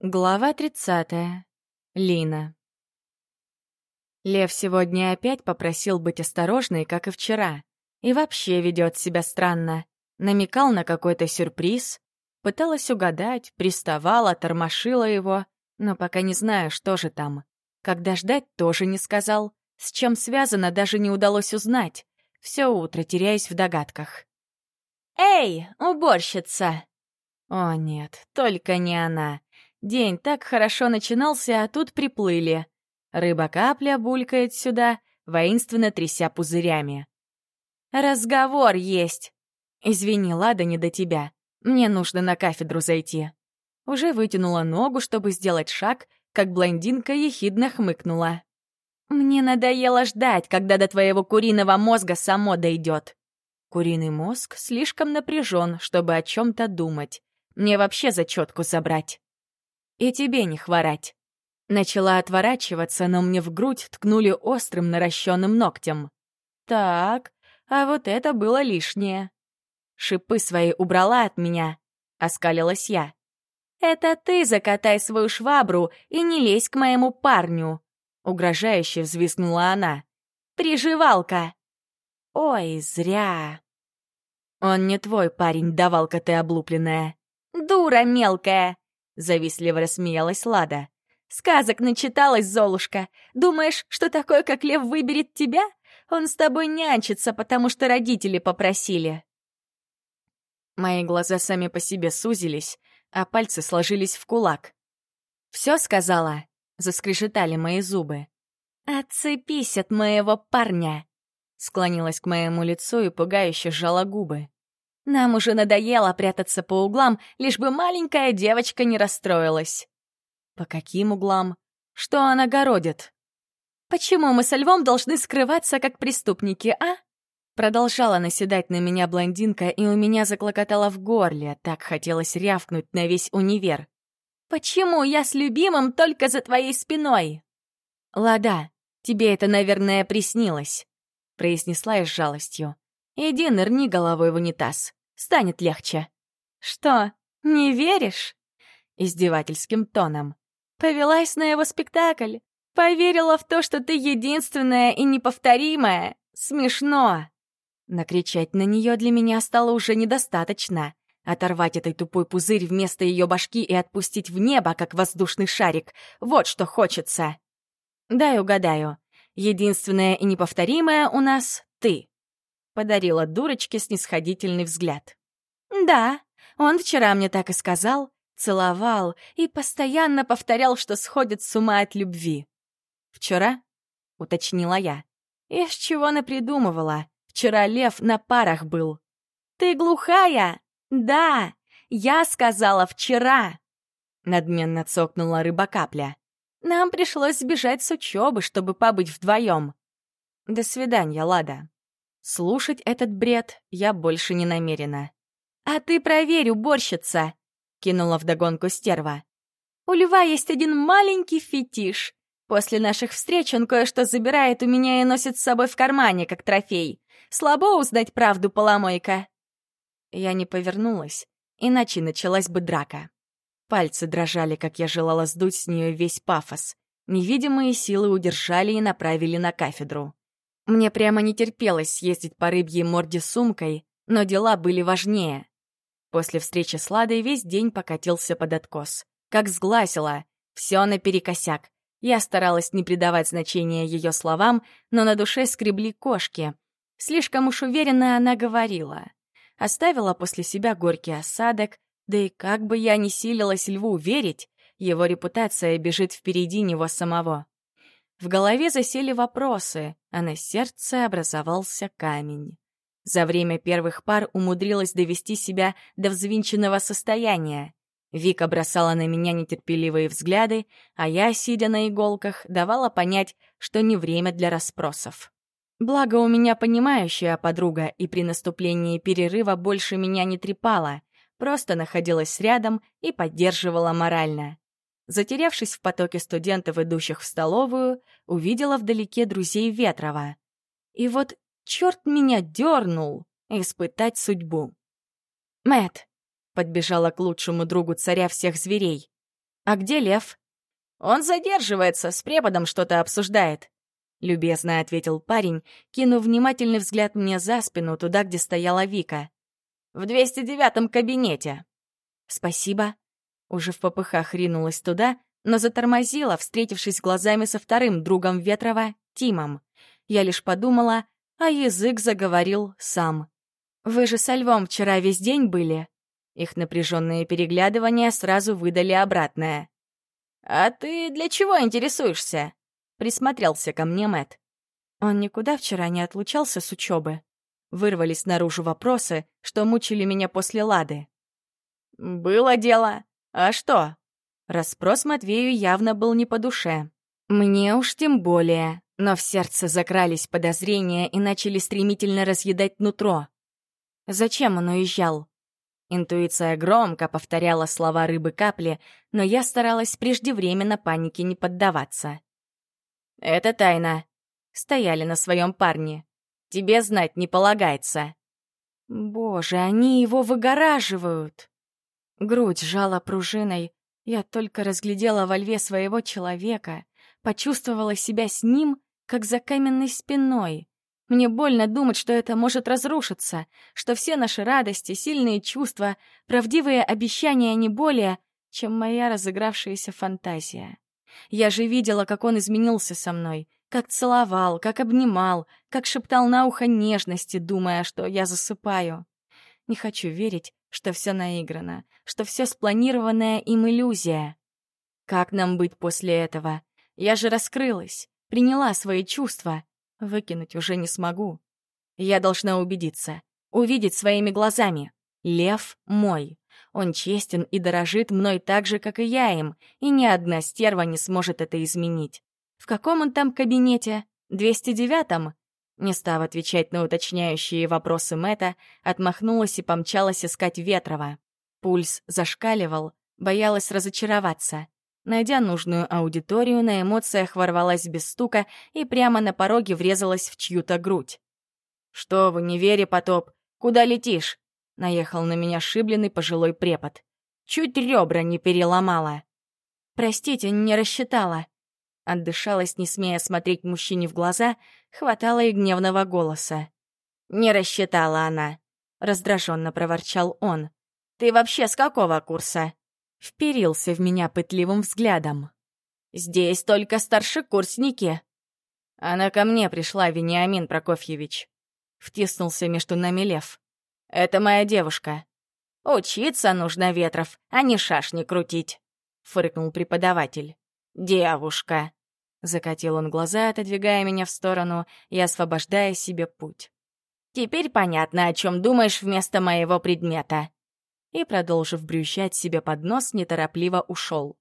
Глава 30. Лина. Лев сегодня опять попросил быть осторожной, как и вчера. И вообще ведет себя странно. Намекал на какой-то сюрприз. Пыталась угадать, приставала, тормошила его. Но пока не знаю, что же там. Когда ждать, тоже не сказал. С чем связано, даже не удалось узнать. Все утро теряюсь в догадках. «Эй, уборщица!» О нет, только не она. День так хорошо начинался, а тут приплыли. Рыба-капля булькает сюда, воинственно тряся пузырями. «Разговор есть!» «Извини, Лада, не до тебя. Мне нужно на кафедру зайти». Уже вытянула ногу, чтобы сделать шаг, как блондинка ехидно хмыкнула. «Мне надоело ждать, когда до твоего куриного мозга само дойдет». Куриный мозг слишком напряжен, чтобы о чем-то думать. Мне вообще зачетку забрать. И тебе не хворать. Начала отворачиваться, но мне в грудь ткнули острым наращенным ногтем. Так, а вот это было лишнее. Шипы свои убрала от меня, оскалилась я. «Это ты закатай свою швабру и не лезь к моему парню!» Угрожающе взвизгнула она. «Приживалка!» «Ой, зря!» «Он не твой парень, давалка ты облупленная!» «Дура мелкая!» Завистливо рассмеялась Лада. «Сказок начиталась, Золушка. Думаешь, что такое, как лев выберет тебя? Он с тобой нянчится, потому что родители попросили». Мои глаза сами по себе сузились, а пальцы сложились в кулак. «Все сказала?» — заскрежетали мои зубы. «Отцепись от моего парня!» Склонилась к моему лицу и пугающе сжала губы. Нам уже надоело прятаться по углам, лишь бы маленькая девочка не расстроилась. По каким углам? Что она городит? Почему мы со львом должны скрываться, как преступники, а? Продолжала наседать на меня блондинка, и у меня заклокотало в горле, так хотелось рявкнуть на весь универ. «Почему я с любимым только за твоей спиной?» «Лада, тебе это, наверное, приснилось», — произнесла я с жалостью. «Иди нырни головой в унитаз станет легче». «Что, не веришь?» Издевательским тоном. «Повелась на его спектакль. Поверила в то, что ты единственная и неповторимая. Смешно!» Накричать на нее для меня стало уже недостаточно. Оторвать этой тупой пузырь вместо ее башки и отпустить в небо, как воздушный шарик. Вот что хочется. Дай угадаю. Единственная и неповторимая у нас — ты подарила дурочке снисходительный взгляд. «Да, он вчера мне так и сказал, целовал и постоянно повторял, что сходит с ума от любви». «Вчера?» — уточнила я. «Из чего напридумывала? Вчера лев на парах был». «Ты глухая? Да, я сказала вчера!» Надменно цокнула рыба-капля. «Нам пришлось сбежать с учебы, чтобы побыть вдвоем». «До свидания, Лада». Слушать этот бред я больше не намерена. «А ты проверь, уборщица!» — кинула вдогонку стерва. «У льва есть один маленький фетиш. После наших встреч он кое-что забирает у меня и носит с собой в кармане, как трофей. Слабо узнать правду, поломойка!» Я не повернулась, иначе началась бы драка. Пальцы дрожали, как я желала сдуть с нее весь пафос. Невидимые силы удержали и направили на кафедру. Мне прямо не терпелось съездить по рыбьей морде сумкой, но дела были важнее. После встречи с Ладой весь день покатился под откос. Как сгласила, все наперекосяк. Я старалась не придавать значения ее словам, но на душе скребли кошки. Слишком уж уверенно она говорила. Оставила после себя горький осадок, да и как бы я ни силилась льву верить, его репутация бежит впереди него самого. В голове засели вопросы, а на сердце образовался камень. За время первых пар умудрилась довести себя до взвинченного состояния. Вика бросала на меня нетерпеливые взгляды, а я, сидя на иголках, давала понять, что не время для расспросов. Благо у меня понимающая подруга, и при наступлении перерыва больше меня не трепала, просто находилась рядом и поддерживала морально. Затерявшись в потоке студентов, идущих в столовую, увидела вдалеке друзей Ветрова. И вот черт меня дернул испытать судьбу. Мэт подбежала к лучшему другу царя всех зверей. «А где Лев?» «Он задерживается, с преподом что-то обсуждает», — любезно ответил парень, кинув внимательный взгляд мне за спину, туда, где стояла Вика. «В 209-м кабинете». «Спасибо». Уже в попыхах ринулась туда, но затормозила, встретившись глазами со вторым другом Ветрова, Тимом. Я лишь подумала, а язык заговорил сам. «Вы же со Львом вчера весь день были?» Их напряженные переглядывания сразу выдали обратное. «А ты для чего интересуешься?» — присмотрелся ко мне Мэт. Он никуда вчера не отлучался с учебы. Вырвались наружу вопросы, что мучили меня после Лады. «Было дело. А что?» Распрос Матвею явно был не по душе. Мне уж тем более, но в сердце закрались подозрения и начали стремительно разъедать нутро. Зачем он уезжал? Интуиция громко повторяла слова рыбы-капли, но я старалась преждевременно панике не поддаваться. «Это тайна», — стояли на своем парне. «Тебе знать не полагается». Боже, они его выгораживают. Грудь жала пружиной, я только разглядела во льве своего человека, почувствовала себя с ним, как за каменной спиной. Мне больно думать, что это может разрушиться, что все наши радости, сильные чувства, правдивые обещания не более, чем моя разыгравшаяся фантазия. Я же видела, как он изменился со мной, как целовал, как обнимал, как шептал на ухо нежности, думая, что я засыпаю. Не хочу верить, что все наиграно, что все спланированная им иллюзия. Как нам быть после этого? Я же раскрылась, приняла свои чувства. Выкинуть уже не смогу. Я должна убедиться, увидеть своими глазами. Лев мой. Он честен и дорожит мной так же, как и я им, и ни одна стерва не сможет это изменить. В каком он там кабинете? 209-м? Не став отвечать на уточняющие вопросы Мэта, отмахнулась и помчалась искать Ветрова. Пульс зашкаливал, боялась разочароваться. Найдя нужную аудиторию, на эмоциях ворвалась без стука и прямо на пороге врезалась в чью-то грудь. «Что вы, не вери, потоп! Куда летишь?» — наехал на меня шибленный пожилой препод. «Чуть ребра не переломала». «Простите, не рассчитала», Отдышалась, не смея смотреть мужчине в глаза, хватало и гневного голоса. «Не рассчитала она», — раздраженно проворчал он. «Ты вообще с какого курса?» Вперился в меня пытливым взглядом. «Здесь только старшекурсники». «Она ко мне пришла, Вениамин Прокофьевич», — втиснулся между нами лев. «Это моя девушка». «Учиться нужно, Ветров, а не шашни крутить», — фыркнул преподаватель. «Девушка», Закатил он глаза, отодвигая меня в сторону и освобождая себе путь. «Теперь понятно, о чем думаешь вместо моего предмета». И, продолжив брющать себе под нос, неторопливо ушел.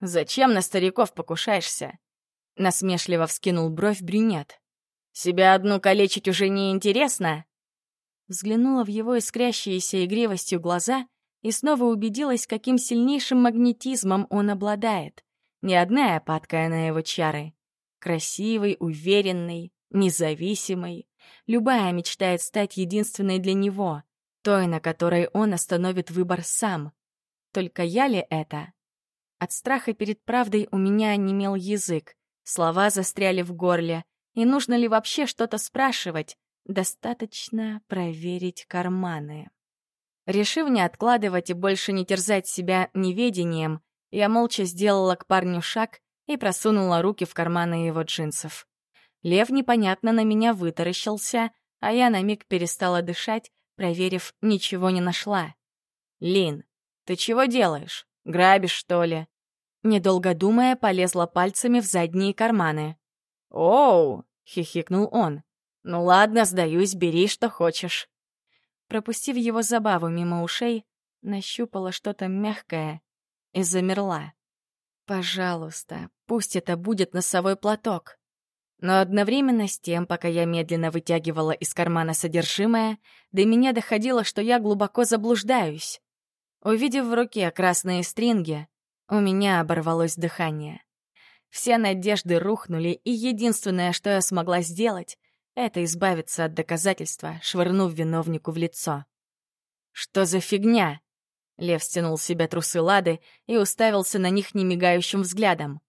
«Зачем на стариков покушаешься?» Насмешливо вскинул бровь брюнет. «Себя одну калечить уже не интересно?» Взглянула в его искрящиеся игривостью глаза и снова убедилась, каким сильнейшим магнетизмом он обладает. Ни одна опадкая на его чары. Красивый, уверенный, независимый. Любая мечтает стать единственной для него, той, на которой он остановит выбор сам. Только я ли это? От страха перед правдой у меня онемел язык, слова застряли в горле, и нужно ли вообще что-то спрашивать? Достаточно проверить карманы. Решив не откладывать и больше не терзать себя неведением, я молча сделала к парню шаг и просунула руки в карманы его джинсов. Лев непонятно на меня вытаращился, а я на миг перестала дышать, проверив, ничего не нашла. «Лин, ты чего делаешь? Грабишь, что ли?» Недолго думая, полезла пальцами в задние карманы. «Оу!» — хихикнул он. «Ну ладно, сдаюсь, бери, что хочешь». Пропустив его забаву мимо ушей, нащупала что-то мягкое и замерла. Пожалуйста, пусть это будет носовой платок. Но одновременно с тем, пока я медленно вытягивала из кармана содержимое, до меня доходило, что я глубоко заблуждаюсь. Увидев в руке красные стринги, у меня оборвалось дыхание. Все надежды рухнули, и единственное, что я смогла сделать, это избавиться от доказательства, швырнув виновнику в лицо. «Что за фигня?» Лев стянул с себя трусы Лады и уставился на них немигающим взглядом.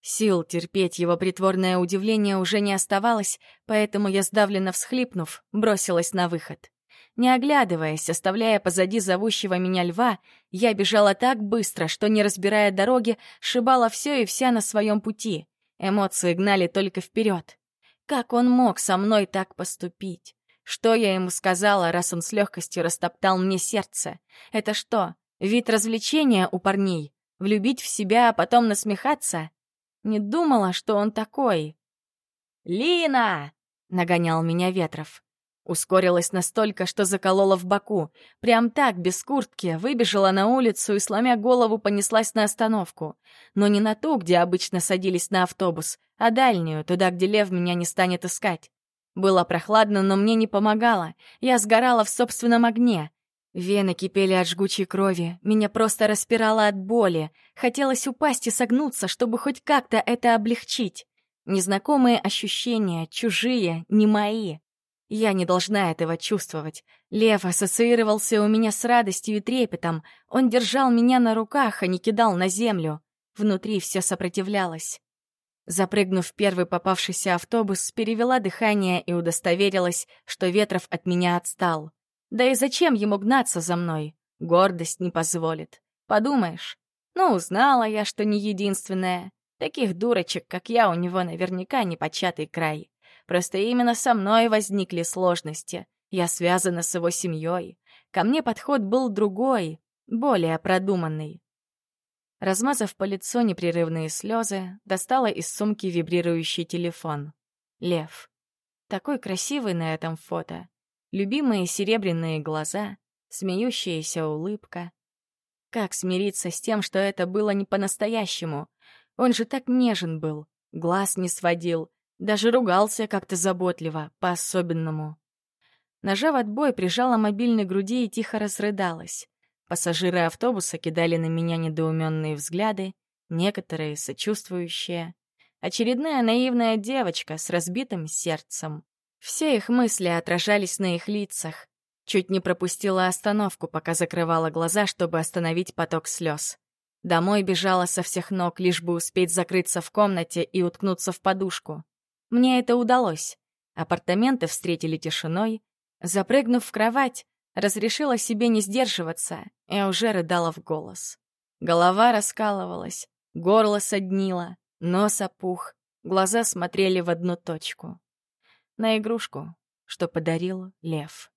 Сил терпеть его притворное удивление уже не оставалось, поэтому я, сдавленно всхлипнув, бросилась на выход. Не оглядываясь, оставляя позади зовущего меня льва, я бежала так быстро, что, не разбирая дороги, шибала все и вся на своем пути. Эмоции гнали только вперед. Как он мог со мной так поступить? Что я ему сказала, раз он с легкостью растоптал мне сердце? Это что, вид развлечения у парней? Влюбить в себя, а потом насмехаться? Не думала, что он такой. «Лина!» — нагонял меня Ветров. Ускорилась настолько, что заколола в боку. Прям так, без куртки, выбежала на улицу и, сломя голову, понеслась на остановку. Но не на ту, где обычно садились на автобус, а дальнюю, туда, где лев меня не станет искать. Было прохладно, но мне не помогало. Я сгорала в собственном огне. Вены кипели от жгучей крови, меня просто распирало от боли. Хотелось упасть и согнуться, чтобы хоть как-то это облегчить. Незнакомые ощущения, чужие, не мои. Я не должна этого чувствовать. Лев ассоциировался у меня с радостью и трепетом. Он держал меня на руках, а не кидал на землю. Внутри все сопротивлялось. Запрыгнув в первый попавшийся автобус, перевела дыхание и удостоверилась, что Ветров от меня отстал. Да и зачем ему гнаться за мной? Гордость не позволит. Подумаешь. Ну, узнала я, что не единственная. Таких дурочек, как я, у него наверняка не початый край. Просто именно со мной возникли сложности. Я связана с его семьей. Ко мне подход был другой, более продуманный. Размазав по лицу непрерывные слезы, достала из сумки вибрирующий телефон. Лев. Такой красивый на этом фото. Любимые серебряные глаза, смеющаяся улыбка. Как смириться с тем, что это было не по-настоящему? Он же так нежен был, глаз не сводил, даже ругался как-то заботливо, по-особенному. Нажав отбой, прижала мобильный груди и тихо разрыдалась. Пассажиры автобуса кидали на меня недоуменные взгляды, некоторые сочувствующие. Очередная наивная девочка с разбитым сердцем. Все их мысли отражались на их лицах. Чуть не пропустила остановку, пока закрывала глаза, чтобы остановить поток слез. Домой бежала со всех ног, лишь бы успеть закрыться в комнате и уткнуться в подушку. Мне это удалось. Апартаменты встретили тишиной. Запрыгнув в кровать, разрешила себе не сдерживаться и уже рыдала в голос. Голова раскалывалась, горло соднило, нос опух, глаза смотрели в одну точку. На игрушку, что подарил лев.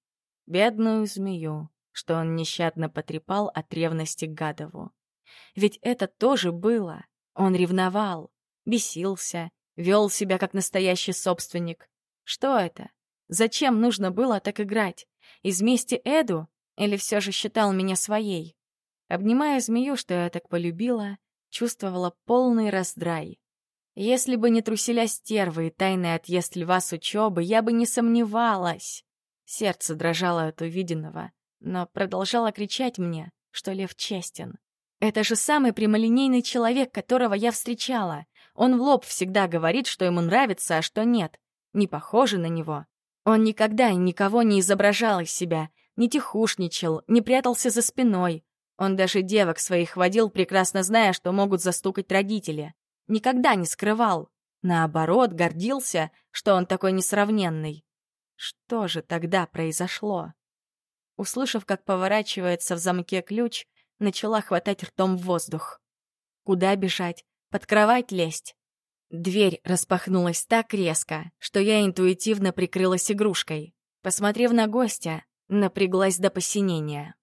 Бедную змею, что он нещадно потрепал от ревности Гадову. Ведь это тоже было. Он ревновал, бесился, Вел себя как настоящий собственник. Что это? Зачем нужно было так играть? Из мести Эду? Или все же считал меня своей? Обнимая змею, что я так полюбила, чувствовала полный раздрай. Если бы не труселя стервы и тайный отъезд льва с учебы, я бы не сомневалась. Сердце дрожало от увиденного, но продолжало кричать мне, что лев честен. Это же самый прямолинейный человек, которого я встречала. Он в лоб всегда говорит, что ему нравится, а что нет. Не похоже на него. Он никогда и никого не изображал из себя, не тихушничал, не прятался за спиной. Он даже девок своих водил, прекрасно зная, что могут застукать родители. Никогда не скрывал. Наоборот, гордился, что он такой несравненный. Что же тогда произошло? Услышав, как поворачивается в замке ключ, начала хватать ртом воздух. Куда бежать? Под кровать лезть? Дверь распахнулась так резко, что я интуитивно прикрылась игрушкой. Посмотрев на гостя, напряглась до посинения.